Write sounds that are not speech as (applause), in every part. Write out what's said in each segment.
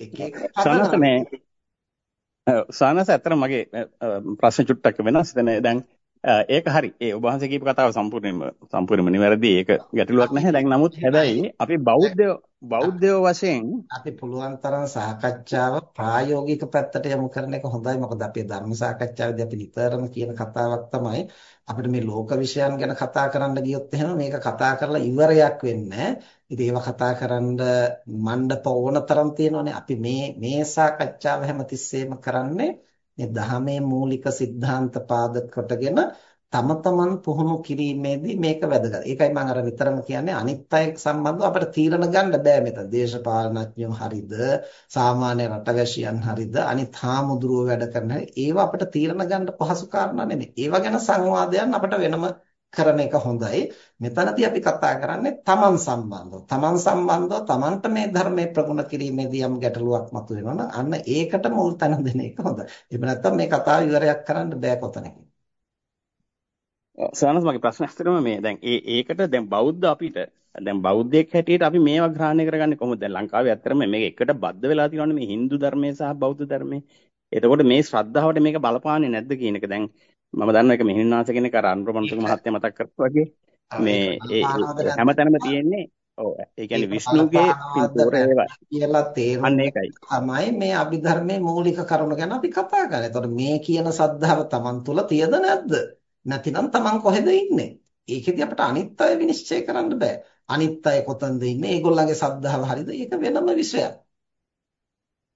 එක එක සනස මේ සනස ඇත්තට මගේ ප්‍රශ්න චුට්ටක් වෙනස් දැන් ඒක හරි. ඒ ඔබ වහන්සේ කියපු කතාව සම්පූර්ණයෙන්ම සම්පූර්ණයෙන්ම නිවැරදි. ඒක ගැටලුවක් නැහැ. දැන් නමුත් හැබැයි අපි බෞද්ධ බෞද්ධයෝ වශයෙන් අපි පුළුවන් තරම් සාකච්ඡාව ප්‍රායෝගික පැත්තට යොමු කරන එක හොඳයි. මොකද අපේ ධර්ම සාකච්ඡාවේදී අපි නිතරම කියන කතාවක් තමයි අපිට මේ ලෝක විෂයන් ගැන කතා කරන්න ගියොත් එහෙම මේක කතා කරලා ඉවරයක් වෙන්නේ ඉතින් ඒවා කතා කරන්න මණ්ඩප ඕන තරම් තියෙනවානේ. අපි මේ මේ සාකච්ඡාව හැමතිස්සෙම කරන්නේ මේ ධහමේ මූලික સિદ્ધාන්ත පාද කොටගෙන තම තමන් පුහුණු කිරීමේදී මේක වැදගත්. ඒකයි මම අර විතරම කියන්නේ අනිත් අය සම්බන්ධව අපිට තීරණ ගන්න බෑ මෙතන. දේශපාලනඥයෝ හරිද, සාමාන්‍ය රටවැසියන් හරිද, අනිත් හාමුදුරුවෝ වැඩ කරන ඒවා අපිට තීරණ ගන්න පහසු කාරණා නෙමෙයි. ඒවා ගැන සංවාදයන් අපිට වෙනම කරන එක හොඳයි. මෙතනදී අපි කතා කරන්නේ තමන් සම්බන්ධව. තමන් සම්බන්ධව තමන්ට මේ ධර්මයේ ප්‍රගුණ කිරීමේදී යම් ගැටලුවක් මතුවෙනවා නම් අන්න ඒකට මුල් තැන දෙන එක හොඳයි. එහෙම නැත්නම් මේ කතාව ඉවරයක් කරන්න බෑ කොතනකින්. සනස් මගේ ප්‍රශ්න ඇත්තටම මේ දැන් ඒ ඒකට දැන් බෞද්ධ අපිට දැන් බෞද්ධයෙක් හැටියට අපි මේවා ග්‍රහණය කරගන්නේ කොහොමද? දැන් ලංකාවේ ඇත්තටම මේක එකට බද්ධ වෙලා තියෙනවනේ මේ Hindu ධර්මයේ සහ බෞද්ධ ධර්මයේ. එතකොට මේ ශ්‍රද්ධාවට මේක බලපාන්නේ නැද්ද කියන එක දැන් මම දන්නවා ඒක මෙහිණාස කෙනෙක් අර අනුරමණතුක මහත්තයා මතක් කරපු වගේ මේ හැමතැනම තියෙන්නේ ඔව් ඒ කියන්නේ විෂ්ණුගේ පින්තූර ඒවා කියලා තේරුම් තමයි මේ අභිධර්මයේ මූලික කරුණු ගැන අපි කතා කරන්නේ. එතකොට මේ කියන සද්ධාව Taman තුල තියද නැද්ද? නැතිනම් Taman කොහෙද ඉන්නේ? ඒකෙදි අපිට අනිත් අය විනිශ්චය කරන්න බෑ. අනිත් අය කොතනද ඉන්නේ? ඒගොල්ලන්ගේ සද්ධාව හරිද? ඒක වෙනම විෂයක්.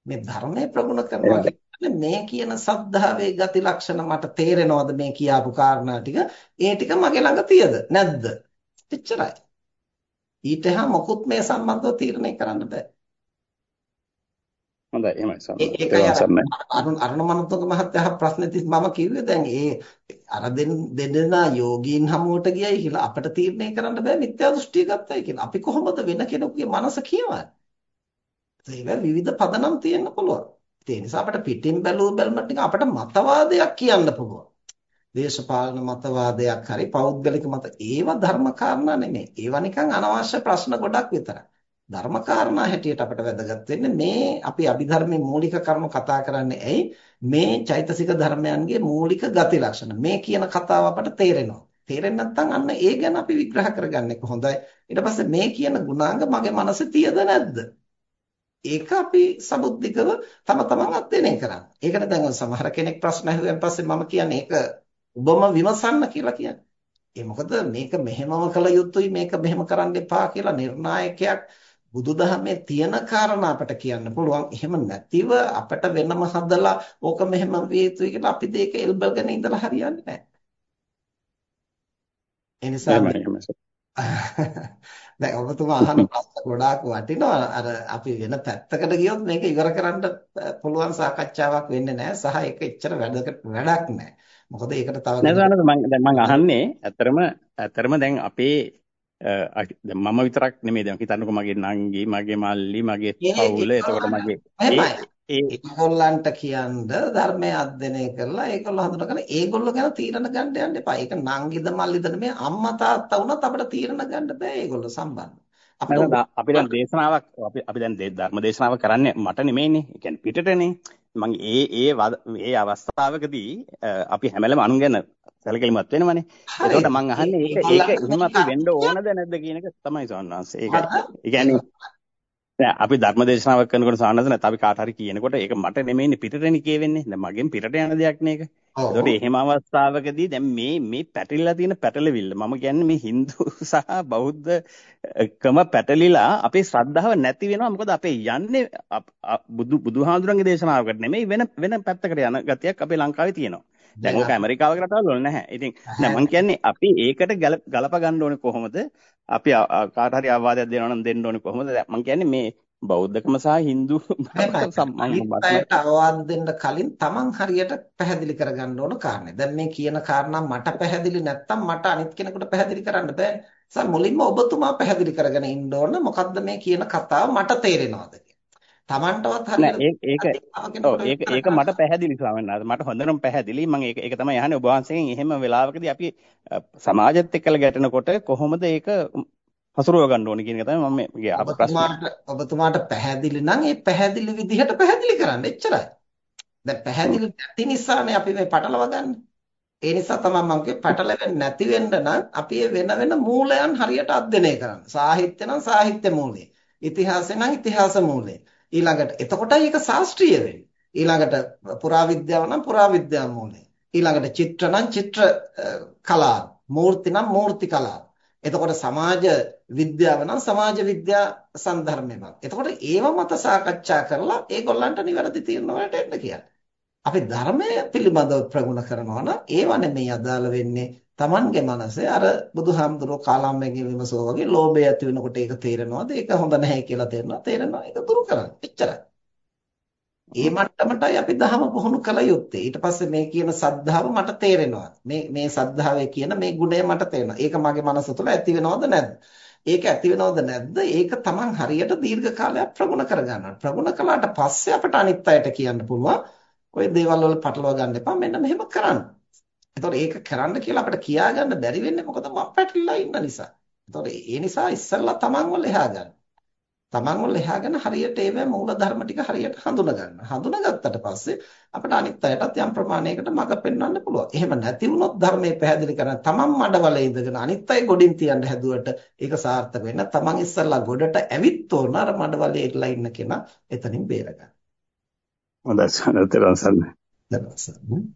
මේ ධර්මයේ ප්‍රගුණ කරනවා කියන්නේ මේ කියන සද්ධාවේ ගති ලක්ෂණ මට තේරෙනවද මේ කියාපු කාරණා ටික? ඒ ටික මගේ ළඟ තියද? නැද්ද? එච්චරයි. ඊට හා මොකුත් මේ සම්බන්ධව තීරණය කරන්න බෑ. හොඳයි එහෙමයි ඒකයි අරුණ අරුණ මනතක මහත්තයා ප්‍රශ්නේ මම කිව්වේ දැන් ඒ අර දෙන්නා යෝගීන් හමුවට ගියයි කියලා අපිට තීරණය කරන්න බෑ මිත්‍යා දෘෂ්ටිය ගත්තයි කියලා. අපි කොහොමද වෙන කෙනෙකුගේ මනස කියවන්නේ? ඒක විවිධ පදනම් තියෙන්න පුළුවන්. ඒ නිසා අපිට පිටින් බැලුව බැලමට අපිට මතවාදයක් කියන්න පුළුවන්. දේශපාලන මතවාදයක් හරි පෞද්ගලික මත ඒවා ධර්ම කාරණා නෙමෙයි. ඒවා නිකන් අනවශ්‍ය ප්‍රශ්න ගොඩක් විතරයි. ධර්මකාරණා හැටියට අපිට වැදගත් වෙන්නේ මේ අපි අභිධර්මයේ මූලික කරුණු කතා කරන්නේ ඇයි? මේ චෛතසික ධර්මයන්ගේ මූලික ගති ලක්ෂණ. මේ කියන කතාව අපට තේරෙනවා. තේරෙන්නේ නැත්නම් අන්න ඒ ගැන අපි විග්‍රහ කරගන්න එක හොඳයි. ඊට පස්සේ මේ කියන ගුණාංග මගේ මනසේ තියද නැද්ද? ඒක අපි සමුද්දිකව තම තමන් අධ්‍යයනය කරන්න. ඒකට දැන් සමහර කෙනෙක් ප්‍රශ්න අහුවෙන් පස්සේ මම කියන්නේ ඒක ඔබම විමසන්න කියලා කියන්නේ. ඒ මොකද මේක මෙහෙමම කළ යුතුයි මේක මෙහෙම කරන්න එපා කියලා නිර්ණායකයක් බුදුදහමේ තියෙන කාරණා අපට කියන්න පුළුවන්. එහෙම නැතිව අපට වෙනම හදලා ඕක මෙහෙම විය යුතුයි කියලා අපි දෙයක එල්බගෙන ඉඳලා හරියන්නේ නැහැ. ඒ නිසා (laughs) දැන් ඔබතුමා අහන ප්‍රශ්න ගොඩාක් වටිනවා. අර අපි වෙන පැත්තකට ගියොත් මේක ඉවර කරන්න පුළුවන් සාකච්ඡාවක් වෙන්නේ නැහැ. සහ ඒක එච්චර වැඩකට වැඩක් නැහැ. මොකද ඒකට තව නෑ මම දැන් මම අහන්නේ ඇත්තරම ඇත්තරම දැන් අපේ මම විතරක් නෙමෙයි දැන් හිතන්නකෝ මගේ නංගි මගේ මල්ලි මගේ පවුල එතකොට මගේ ඒ ඒගොල්ලන්ට කියන්න ධර්මය අධ්‍යයනය කරලා ඒගොල්ලෝ හඳුනගෙන ඒගොල්ලෝ ගැන තීරණ ගන්න යන්න එපා. ඒක නංගිද මල්ලිද නෙමෙයි අම්මා තාත්තා වුණත් අපිට තීරණ ගන්න බෑ ඒගොල්ලෝ සම්බන්ධ. අපි දැන් දේශනාවක් අපි අපි දැන් ධර්ම දේශනාවක් කරන්නේ මට නෙමෙයිනේ. ඒ කියන්නේ පිටටනේ. මම ඒ ඒ ඒ අවස්ථාවකදී අපි හැමලම අනුන් ගැන සැලකිලිමත් වෙනවනේ. එතකොට මම අහන්නේ ඒක ඒක එහෙම අපි වෙන්න ඕනද නැද්ද කියන එක තමයි සවන්නාංශ. ඒක ඒ කියන්නේ දැන් අපි ධර්ම දේශනාවක් කරනකොට සවන්නාංශ නැත්නම් අපි කාට හරි කියනකොට ඒක මට නෙමෙයිනේ පිටටනේ කියවෙන්නේ. දැන් මගෙන් පිටට යන දෙයක් නේ ඒක. එතකොට එහෙම අවස්ථාවකදී දැන් මේ මේ පැටලිලා තියෙන පැටලවිල්ල මම කියන්නේ මේ Hindu සහ බෞද්ධ කම පැටලිලා අපේ ශ්‍රද්ධාව නැති වෙනවා. මොකද අපේ යන්නේ බුදු බුදුහාඳුරන්ගේ දේශනාවකට නෙමෙයි වෙන වෙන පැත්තකට යන ගතියක් අපේ ලංකාවේ තියෙනවා. දැන් ඕක ඇමරිකාවක රටවල් වල නැහැ. ඉතින් නෑ මම කියන්නේ අපි ඒකට ගලප ගන්න ඕනේ කොහොමද? අපි කාට හරි අවවාදයක් දෙනවා නම් දෙන්න ඕනේ කොහොමද? මම කියන්නේ මේ බෞද්ධකම සහ Hindu (laughs) සම්මානයට අවවාද දෙන්න කලින් Taman හරියට පැහැදිලි කරගන්න ඕන කාරණේ. දැන් මේ කියන කාරණා මට පැහැදිලි නැත්තම් මට අනිත් කෙනෙකුට පැහැදිලි කරන්න බෑ. සර් මුලින්ම ඔබතුමා පැහැදිලි කරගෙන ඉන්න ඕන මොකද්ද මේ කියන කතාව මට තේරෙනවද තමන්ටවත් හරියට ඒක ඒක ඒක මට පැහැදිලි ස්වාමීන් වහන්සේ මට හොඳටම පැහැදිලි මම ඒක ඒක තමයි අහන්නේ ඔබ වහන්සේගෙන් එහෙම වෙලාවකදී අපි සමාජෙත් එක්කලා ගැටෙනකොට කොහොමද ඒක හසුරුව ගන්න ඕනේ කියන එක තමයි මම මේ ඔබතුමාට ඔබතුමාට පැහැදිලි නම් ඒ පැහැදිලි විදිහට පැහැදිලි කරන්න එච්චරයි. දැන් පැහැදිලි නැති නිසානේ අපි මේ පටලවා ගන්න. ඒ නිසා තමයි මම කිව්වේ පටලවෙන්නේ නැති වෙන්න නම් අපි වෙන වෙන මූලයන් හරියට අධ්‍යයනය කරන්න. සාහිත්‍ය නම් සාහිත්‍ය මූලය. ඉතිහාසය නම් ඉතිහාස මූලය. ඊළඟට එතකොටයි ඒක ශාස්ත්‍රීය වෙන්නේ. ඊළඟට පුරාවිද්‍යාව නම් පුරාවිද්‍යා මූලය. ඊළඟට චිත්‍ර නම් චිත්‍ර කලාව. මූර්ති නම් මූර්ති කලාව. එතකොට සමාජ විද්‍යාව නම් සමාජ විද්‍යා සන්ධර්මයක්. එතකොට ඒව මත සාකච්ඡා කරලා ඒගොල්ලන්ට නිවැරදි තීරණ වලට එන්න කියන්නේ. අපි ධර්මය පිළිබඳව ප්‍රගුණ කරනවා නම් ඒව නෙමෙයි අදාළ වෙන්නේ Tamange මනසේ අර බුදුහාමුදුරුවෝ කාලම්මගෙන් විමසුවා වගේ ලෝභය ඇති වෙනකොට ඒක තේරෙනවද? ඒක හොඳ නැහැ කියලා තේරෙනවා. තේරෙනවා. ඒක දුරු කරන්න. එච්චරයි. ඒ මට්ටමටයි අපි දහම පුහුණු කළ යුත්තේ. ඊට පස්සේ මේ කියන සද්ධාව මට තේරෙනවා. මේ මේ සද්ධාවේ කියන මේ ගුණය මට තේරෙනවා. ඒක මගේ මනස තුළ ඇති වෙනවද නැද්ද? ඒක ඇති වෙනවද නැද්ද? ඒක Taman හරියට දීර්ඝ කාලයක් ප්‍රගුණ කරගන්නවා. ප්‍රගුණ කළාට පස්සේ අපට අනිත් අයට කියන්න පුළුවන් ඔය දේවල් වල පටලවා ගන්න එපා. මෙන්න මෙහෙම කරන්න. එතකොට ඒක කරන්න කියලා අපිට කියාගන්න බැරි වෙන්නේ මොකද මම පැටලලා ඉන්න නිසා. එතකොට ඒ නිසා ඉස්සෙල්ලා Taman වල එහා ගන්න. තමන්ව ලෙහාගෙන හරියට ඒවැ මූල ධර්ම ටික හරියට හඳුනා ගන්න. හඳුනාගත්තට පස්සේ අපිට අනිත් අයටත් යම් ප්‍රමාණයකට මඟ පෙන්වන්න පුළුවන්. එහෙම නැති වුණොත් ධර්මයේ පැහැදිලි කරන තමන් මඩවලේ ඉඳගෙන අනිත් අය ගොඩින් තියන්න හැදුවට ඒක සාර්ථක වෙන්න තමන් ඉස්සල්ලා ගොඩට ඇවිත් තෝරන අර මඩවලේ ඉట్లా ඉන්න කෙනා එතනින් බේර ගන්න. හොඳයි සනතරන් සන්න. දරසන්න.